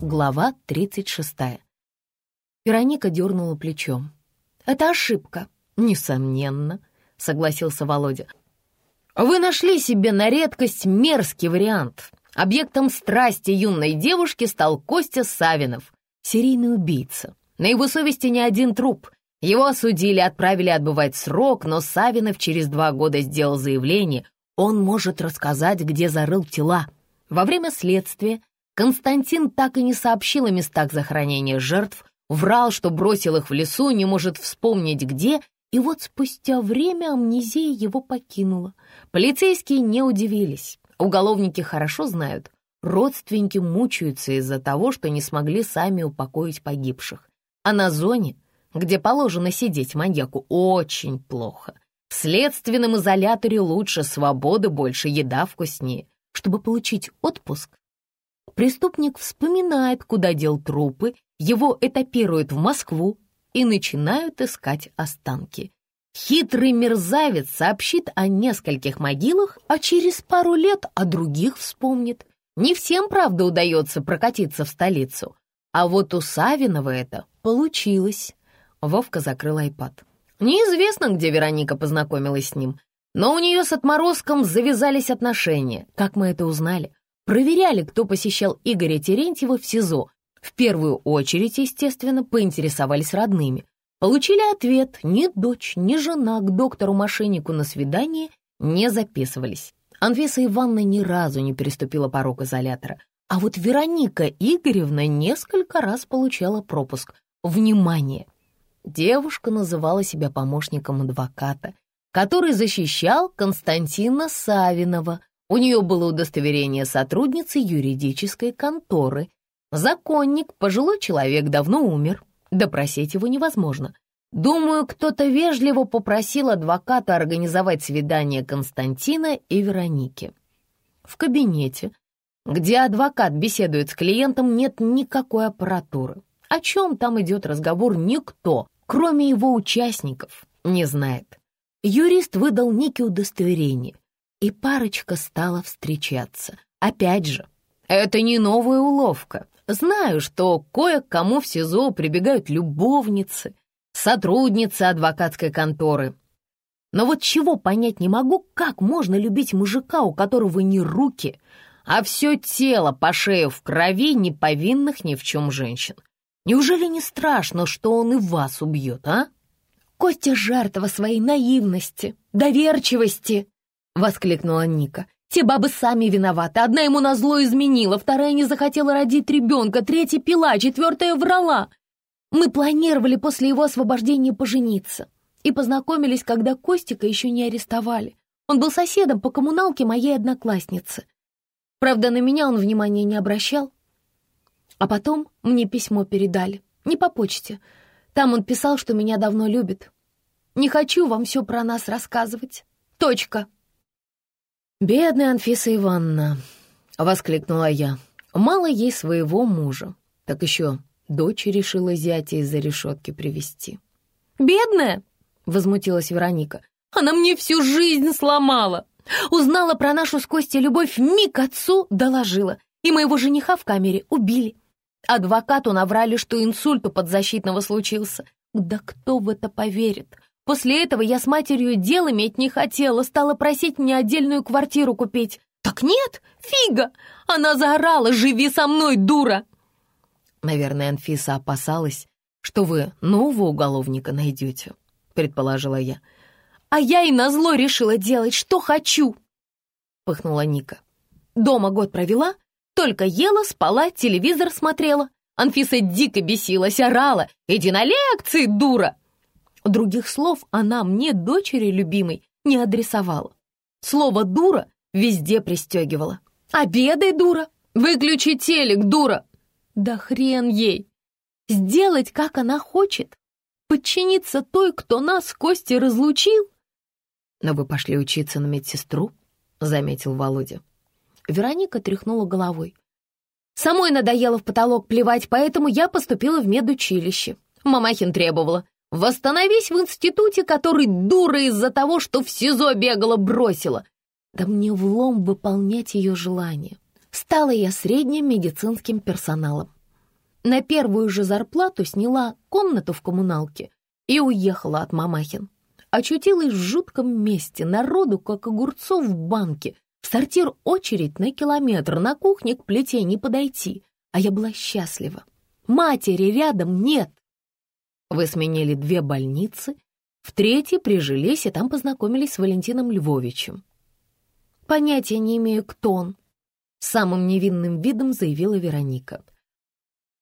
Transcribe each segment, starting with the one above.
Глава 36. Вероника дернула плечом. «Это ошибка». «Несомненно», — согласился Володя. «Вы нашли себе на редкость мерзкий вариант. Объектом страсти юной девушки стал Костя Савинов, серийный убийца. На его совести не один труп. Его осудили, отправили отбывать срок, но Савинов через два года сделал заявление, он может рассказать, где зарыл тела. Во время следствия Константин так и не сообщил о местах захоронения жертв, врал, что бросил их в лесу, не может вспомнить где, и вот спустя время амнезия его покинула. Полицейские не удивились. Уголовники хорошо знают, родственники мучаются из-за того, что не смогли сами упокоить погибших. А на зоне, где положено сидеть маньяку, очень плохо. В следственном изоляторе лучше свободы больше, еда вкуснее. Чтобы получить отпуск, Преступник вспоминает, куда дел трупы, его этапируют в Москву и начинают искать останки. Хитрый мерзавец сообщит о нескольких могилах, а через пару лет о других вспомнит. Не всем, правда, удается прокатиться в столицу. А вот у Савинова это получилось. Вовка закрыл айпад. Неизвестно, где Вероника познакомилась с ним, но у нее с отморозком завязались отношения. Как мы это узнали? проверяли, кто посещал Игоря Терентьева в СИЗО. В первую очередь, естественно, поинтересовались родными. Получили ответ, ни дочь, ни жена к доктору-мошеннику на свидание не записывались. Анфиса Ивановна ни разу не переступила порог изолятора. А вот Вероника Игоревна несколько раз получала пропуск. Внимание! Девушка называла себя помощником адвоката, который защищал Константина Савинова, у нее было удостоверение сотрудницы юридической конторы. Законник, пожилой человек, давно умер. Допросить его невозможно. Думаю, кто-то вежливо попросил адвоката организовать свидание Константина и Вероники. В кабинете, где адвокат беседует с клиентом, нет никакой аппаратуры. О чем там идет разговор, никто, кроме его участников, не знает. Юрист выдал некие удостоверения — и парочка стала встречаться. Опять же, это не новая уловка. Знаю, что кое-кому в СИЗО прибегают любовницы, сотрудницы адвокатской конторы. Но вот чего понять не могу, как можно любить мужика, у которого не руки, а все тело по шею в крови неповинных ни в чем женщин. Неужели не страшно, что он и вас убьет, а? Костя жертва своей наивности, доверчивости, воскликнула Ника. «Те бабы сами виноваты. Одна ему назло изменила, вторая не захотела родить ребенка, третья пила, четвертая врала. Мы планировали после его освобождения пожениться и познакомились, когда Костика еще не арестовали. Он был соседом по коммуналке моей одноклассницы. Правда, на меня он внимания не обращал. А потом мне письмо передали, не по почте. Там он писал, что меня давно любит. Не хочу вам все про нас рассказывать. Точка. «Бедная Анфиса Ивановна!» — воскликнула я. «Мало ей своего мужа, так еще дочь решила зятя из-за решетки привести. «Бедная!» — возмутилась Вероника. «Она мне всю жизнь сломала! Узнала про нашу с Костей любовь, миг отцу доложила, и моего жениха в камере убили. Адвокату наврали, что инсульт у подзащитного случился. Да кто в это поверит? После этого я с матерью дел иметь не хотела, стала просить мне отдельную квартиру купить. Так нет, фига! Она заорала, живи со мной, дура! Наверное, Анфиса опасалась, что вы нового уголовника найдете, предположила я. А я и назло решила делать, что хочу, пыхнула Ника. Дома год провела, только ела, спала, телевизор смотрела. Анфиса дико бесилась, орала. «Иди на лекции, дура!» Других слов она мне, дочери любимой, не адресовала. Слово «дура» везде пристегивала. «Обедай, дура! Выключи телек, дура!» Да хрен ей! Сделать, как она хочет. Подчиниться той, кто нас с Костей разлучил. «Но вы пошли учиться на медсестру», — заметил Володя. Вероника тряхнула головой. «Самой надоело в потолок плевать, поэтому я поступила в медучилище. Мамахин требовала. Восстановись в институте, который дура из-за того, что в СИЗО бегала, бросила. Да мне влом выполнять ее желание. Стала я средним медицинским персоналом. На первую же зарплату сняла комнату в коммуналке и уехала от мамахин. Очутилась в жутком месте, народу, как огурцов в банке. В сортир очередь на километр, на кухне к плите не подойти. А я была счастлива. Матери рядом нет. Вы сменили две больницы, в третьей прижились и там познакомились с Валентином Львовичем. Понятия не имею, кто он. Самым невинным видом заявила Вероника.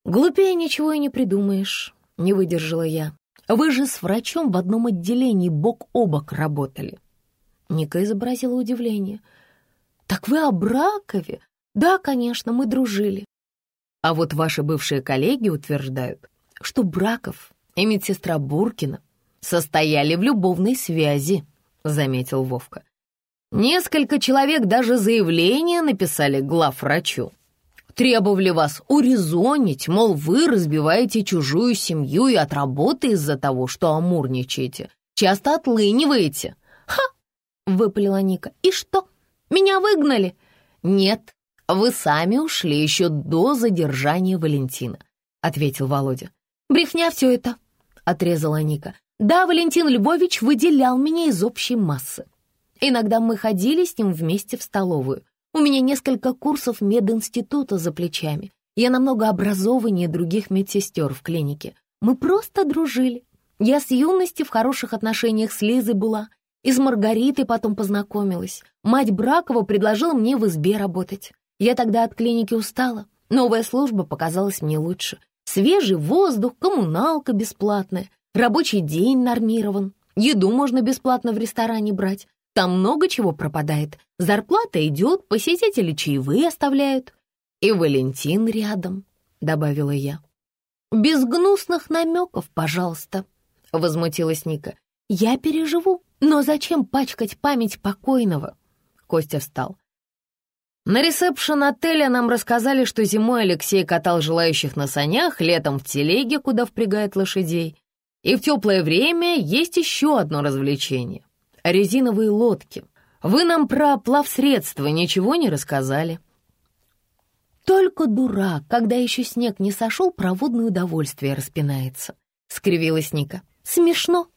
«Глупее ничего и не придумаешь», — не выдержала я. «Вы же с врачом в одном отделении бок о бок работали». Ника изобразила удивление. «Так вы о Бракове?» «Да, конечно, мы дружили». «А вот ваши бывшие коллеги утверждают, что Браков и медсестра Буркина состояли в любовной связи», — заметил Вовка. «Несколько человек даже заявление написали главврачу. Требовали вас урезонить, мол, вы разбиваете чужую семью и от работы из-за того, что амурничаете. Часто отлыниваете». «Ха!» — выпалила Ника. «И что, меня выгнали?» «Нет, вы сами ушли еще до задержания Валентина», — ответил Володя. «Брехня все это», отрезала Ника. «Да, Валентин Львович выделял меня из общей массы. Иногда мы ходили с ним вместе в столовую. У меня несколько курсов мединститута за плечами. Я намного образованнее других медсестер в клинике. Мы просто дружили. Я с юности в хороших отношениях с Лизой была. И с Маргаритой потом познакомилась. Мать Бракова предложила мне в избе работать. Я тогда от клиники устала. Новая служба показалась мне лучше. Свежий воздух, коммуналка бесплатная, рабочий день нормирован, еду можно бесплатно в ресторане брать. Там много чего пропадает. Зарплата идет, посетители чаевые оставляют. И Валентин рядом, — добавила я. «Без гнусных намеков, пожалуйста», — возмутилась Ника. «Я переживу, но зачем пачкать память покойного?» Костя встал. На ресепшн отеля нам рассказали, что зимой Алексей катал желающих на санях, летом в телеге, куда впрягает лошадей. И в теплое время есть еще одно развлечение — резиновые лодки. Вы нам про плавсредства ничего не рассказали. Только дурак, когда еще снег не сошел, про удовольствие распинается, — скривилась Ника. Смешно.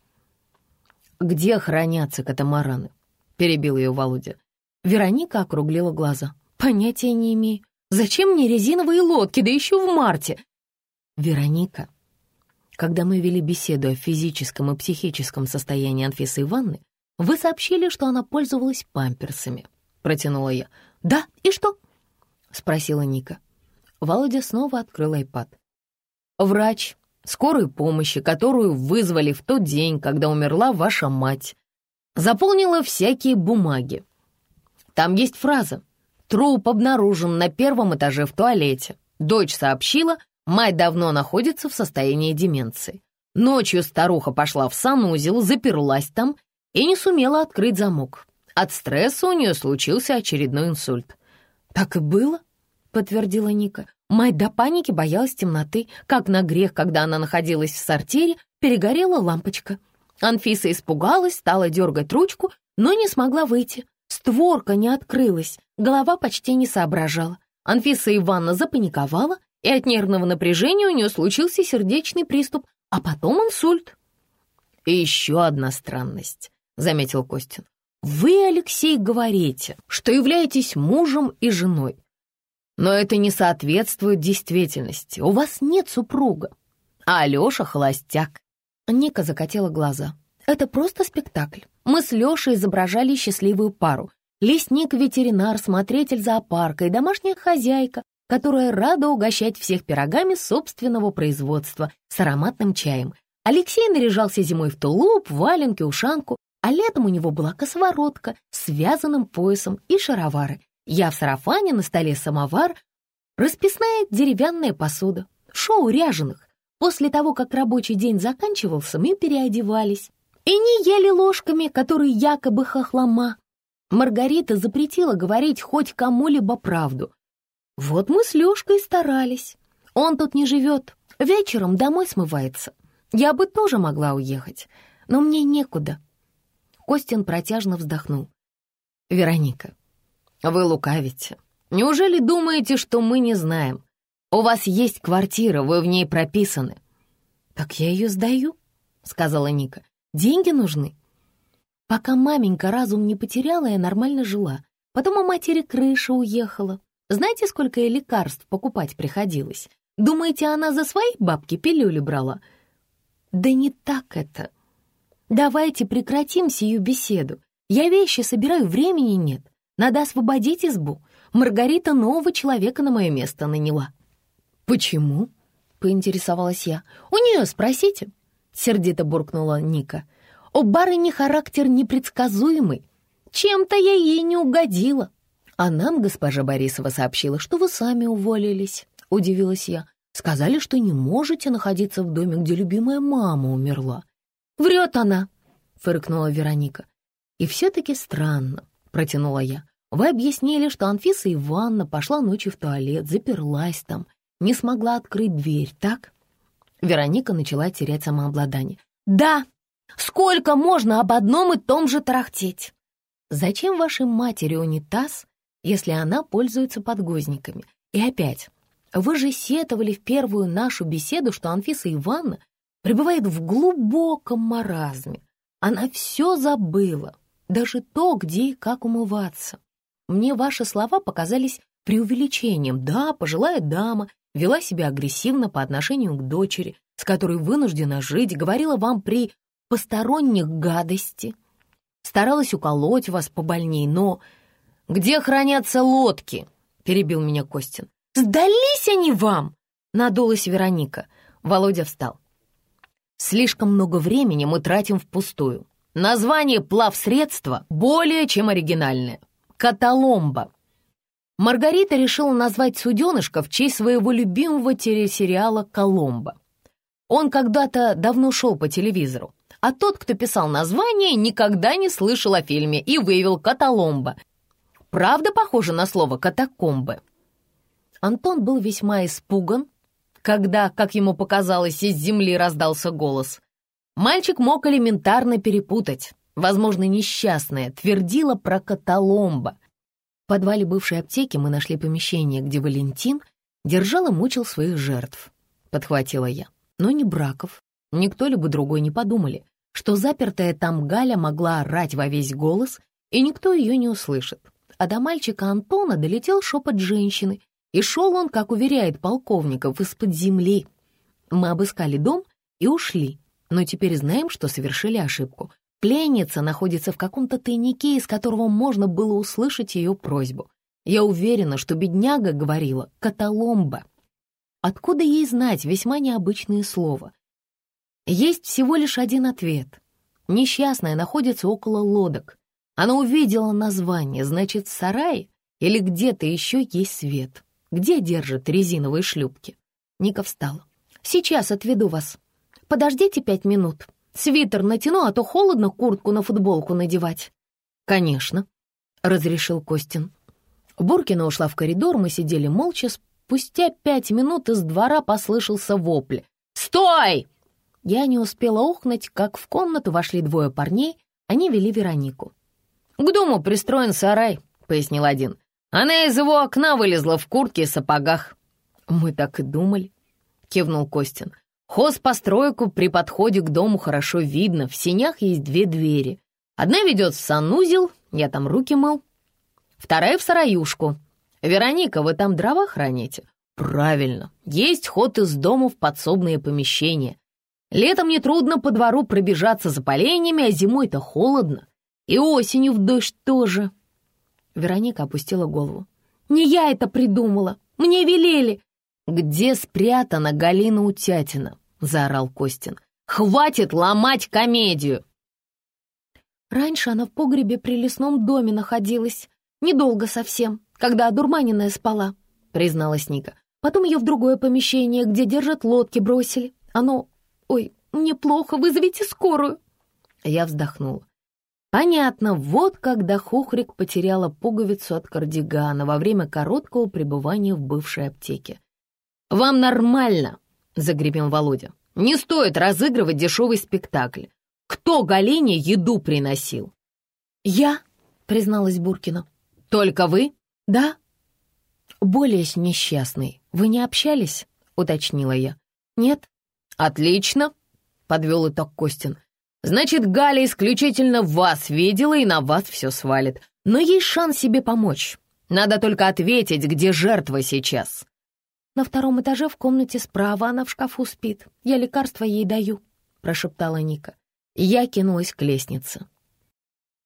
Где хранятся катамараны? — перебил ее Володя. Вероника округлила глаза. Понятия не имею. Зачем мне резиновые лодки, да еще в марте? Вероника, когда мы вели беседу о физическом и психическом состоянии Анфисы Ивановны, вы сообщили, что она пользовалась памперсами. Протянула я. Да, и что? Спросила Ника. Володя снова открыл айпад. Врач скорой помощи, которую вызвали в тот день, когда умерла ваша мать, заполнила всякие бумаги. Там есть фраза Труп обнаружен на первом этаже в туалете. Дочь сообщила, мать давно находится в состоянии деменции. Ночью старуха пошла в санузел, заперлась там и не сумела открыть замок. От стресса у нее случился очередной инсульт. «Так и было», — подтвердила Ника. Мать до паники боялась темноты, как на грех, когда она находилась в сортире, перегорела лампочка. Анфиса испугалась, стала дергать ручку, но не смогла выйти. Створка не открылась, голова почти не соображала. Анфиса Ивановна запаниковала, и от нервного напряжения у нее случился сердечный приступ, а потом инсульт. «И еще одна странность», — заметил Костин. «Вы, Алексей, говорите, что являетесь мужем и женой. Но это не соответствует действительности. У вас нет супруга, а Алеша — холостяк». Ника закатила глаза. «Это просто спектакль. Мы с Лешей изображали счастливую пару. Лесник-ветеринар, смотритель зоопарка и домашняя хозяйка, которая рада угощать всех пирогами собственного производства с ароматным чаем. Алексей наряжался зимой в тулуп, валенки, ушанку, а летом у него была косоворотка с связанным поясом и шаровары. Я в сарафане, на столе самовар, расписная деревянная посуда, шоу ряженых. После того, как рабочий день заканчивался, мы переодевались и не ели ложками, которые якобы хохлома. Маргарита запретила говорить хоть кому-либо правду. Вот мы с Лёшкой старались. Он тут не живет, вечером домой смывается. Я бы тоже могла уехать, но мне некуда». Костин протяжно вздохнул. «Вероника, вы лукавите. Неужели думаете, что мы не знаем? У вас есть квартира, вы в ней прописаны». «Так я ее сдаю», — сказала Ника. «Деньги нужны». Пока маменька разум не потеряла, я нормально жила. Потом у матери крыша уехала. Знаете, сколько ей лекарств покупать приходилось? Думаете, она за свои бабки пилюли брала? Да не так это. Давайте прекратим сию беседу. Я вещи собираю, времени нет. Надо освободить избу. Маргарита нового человека на мое место наняла. Почему? Поинтересовалась я. У нее спросите. Сердито буркнула Ника. У барыни характер непредсказуемый. Чем-то я ей не угодила. А нам госпожа Борисова сообщила, что вы сами уволились, удивилась я. Сказали, что не можете находиться в доме, где любимая мама умерла. Врет она, фыркнула Вероника. И все-таки странно, протянула я. Вы объяснили, что Анфиса Ивановна пошла ночью в туалет, заперлась там, не смогла открыть дверь, так? Вероника начала терять самообладание. «Да, Сколько можно об одном и том же тарахтеть? Зачем вашей матери унитаз, если она пользуется подгузниками? И опять, вы же сетовали в первую нашу беседу, что Анфиса Ивановна пребывает в глубоком маразме. Она все забыла, даже то, где и как умываться. Мне ваши слова показались преувеличением. Да, пожилая дама вела себя агрессивно по отношению к дочери, с которой вынуждена жить, говорила вам при посторонних гадости. Старалась уколоть вас побольней, но... «Где хранятся лодки?» — перебил меня Костин. «Сдались они вам!» — надулась Вероника. Володя встал. «Слишком много времени мы тратим впустую. Название плавсредства более чем оригинальное. Каталомба. Маргарита решила назвать суденышко в честь своего любимого телесериала «Коломбо». Он когда-то давно шел по телевизору а тот, кто писал название, никогда не слышал о фильме и выявил «Каталомба». Правда похоже на слово «катакомбы»? Антон был весьма испуган, когда, как ему показалось, из земли раздался голос. Мальчик мог элементарно перепутать. Возможно, несчастная твердила про каталомба. В подвале бывшей аптеки мы нашли помещение, где Валентин держал и мучил своих жертв. Подхватила я. Но ни Браков, никто либо другой не подумали, что запертая там Галя могла орать во весь голос, и никто ее не услышит. А до мальчика Антона долетел шепот женщины, и шел он, как уверяет полковников, из-под земли. Мы обыскали дом и ушли, но теперь знаем, что совершили ошибку. Пленница находится в каком-то тайнике, из которого можно было услышать ее просьбу. Я уверена, что бедняга говорила «каталомба». Откуда ей знать весьма необычное слово? Есть всего лишь один ответ. Несчастная находится около лодок. Она увидела название, значит, в или где-то еще есть свет. Где держат резиновые шлюпки? Ника встала. «Сейчас отведу вас. Подождите пять минут. Свитер натяну, а то холодно куртку на футболку надевать». «Конечно», — разрешил Костин. Буркина ушла в коридор, мы сидели молча. Спустя пять минут из двора послышался вопль. «Стой!» Я не успела охнуть, как в комнату вошли двое парней, они вели Веронику. «К дому пристроен сарай», — пояснил один. «Она из его окна вылезла в куртке и сапогах». «Мы так и думали», — кивнул Костин. «Хозпостройку при подходе к дому хорошо видно, в сенях есть две двери. Одна ведет в санузел, я там руки мыл. Вторая в сараюшку. Вероника, вы там дрова храните?» «Правильно, есть ход из дома в подсобные помещения. Летом нетрудно по двору пробежаться за поленьями, а зимой-то холодно. И осенью в дождь тоже. Вероника опустила голову. «Не я это придумала! Мне велели!» «Где спрятана Галина Утятина?» — заорал Костин. «Хватит ломать комедию!» Раньше она в погребе при лесном доме находилась. Недолго совсем, когда одурманенная спала, призналась Ника. Потом ее в другое помещение, где держат лодки, бросили. Оно «Ой, мне плохо, вызовите скорую!» Я вздохнула. Понятно, вот когда Хухрик потеряла пуговицу от кардигана во время короткого пребывания в бывшей аптеке. «Вам нормально!» — загремел Володя. Не стоит разыгрывать дешевый спектакль. Кто Галине еду приносил?» «Я», — призналась Буркина. «Только вы?» «Да». «Более с несчастной. Вы не общались?» — уточнила я. «Нет». «Отлично», — подвел итог Костин. «Значит, Галя исключительно вас видела и на вас все свалит. Но есть шанс себе помочь. Надо только ответить, где жертва сейчас». «На втором этаже в комнате справа она в шкафу спит. Я лекарства ей даю», — прошептала Ника. Я кинулась к лестнице.